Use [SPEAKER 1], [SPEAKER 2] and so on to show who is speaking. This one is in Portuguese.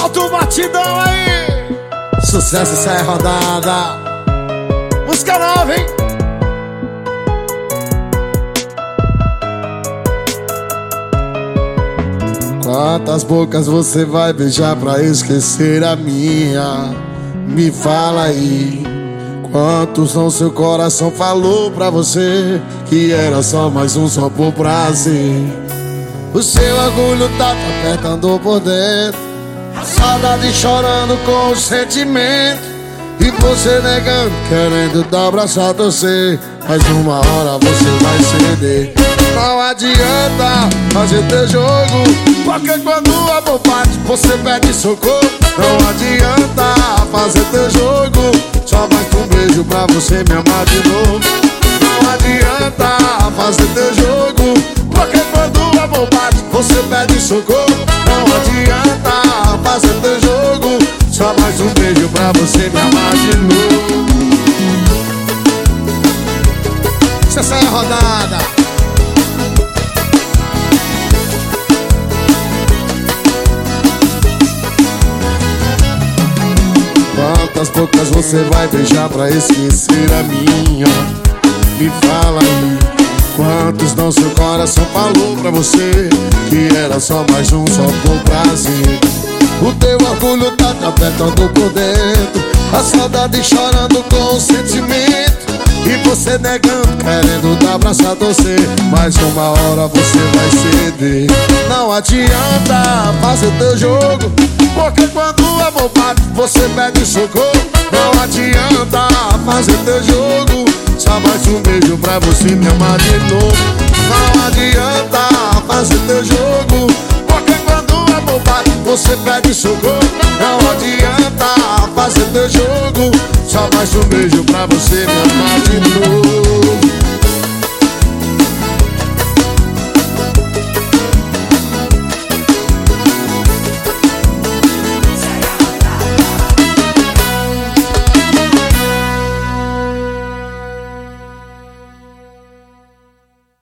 [SPEAKER 1] Solta o batidão aí. Sucesso, isso é rodada. Música nova, hein? Quantas bocas você vai beijar pra esquecer a minha? Me fala aí. Quantos não seu coração falou pra você que era só mais um só por prazer? O seu orgulho tá te apertando por dentro, a saudade chorando com o sentimento. E você negando, querendo dar abraço a torcer Mas uma hora você vai ceder Não adianta fazer teu jogo Porque quando amor bate, você pede socorro Não adianta fazer teu jogo Só basta um beijo pra você me amar de novo Não adianta pra você me amar de novo. Essa é a rodada. Quantas bocas você vai beijar pra esquecer a minha? Me fala aí Quantos não seu coração falou pra você? Que era só mais um, só por prazer O teu orgulho tá te apertando por dentro. A saudade chorando com o sentimento. E você negando, querendo dar abraço a você Mas uma hora você vai ceder. Não adianta fazer teu jogo Porque quando o amor bate, você pede socorro. Não adianta fazer teu jogo Só mais um beijo pra você me amar de novo. Não adianta fazer teu jogo jogo. Só mais um beijo pra você de novo